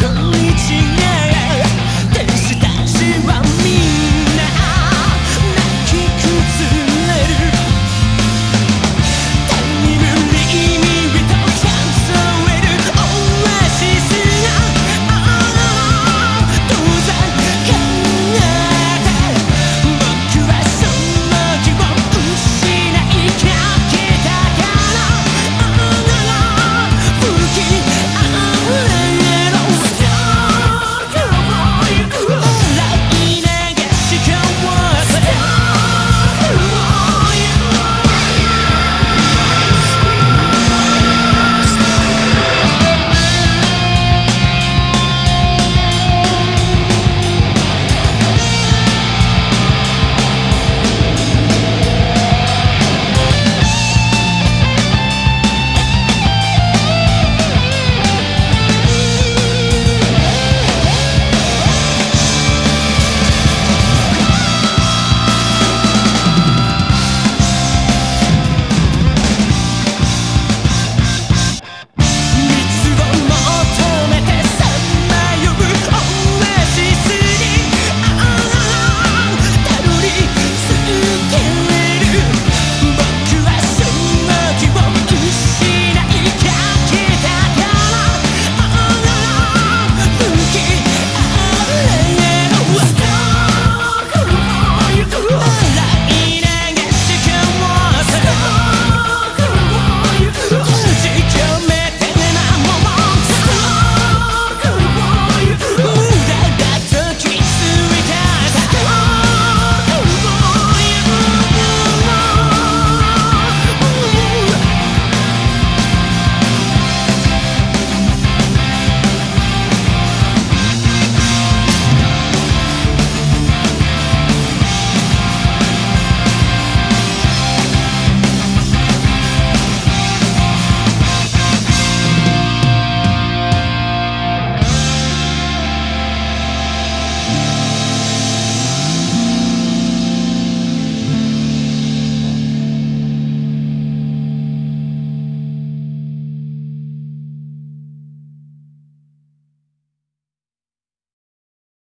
Good